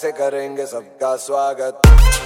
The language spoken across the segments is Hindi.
से करेंगे सबका स्वागत।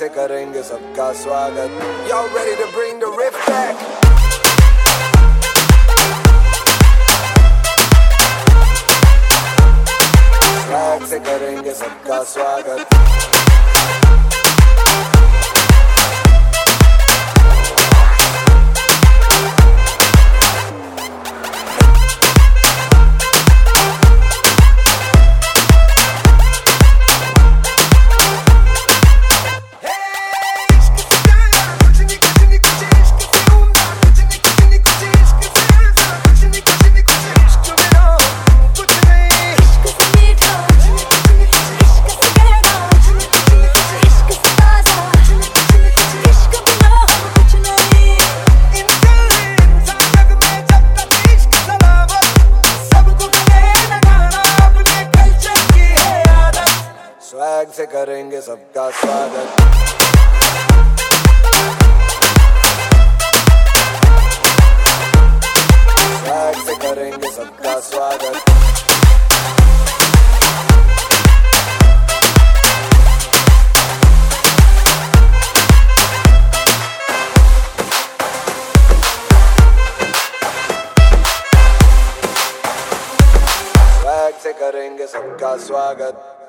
से करेंगे सबका स्वागत Y'all ready to bring the riff back? से करेंगे सबका स्वागत स्वैग से करेंगे सबका स्वागत। स्वैग से करेंगे सबका स्वागत। से करेंगे सबका स्वागत।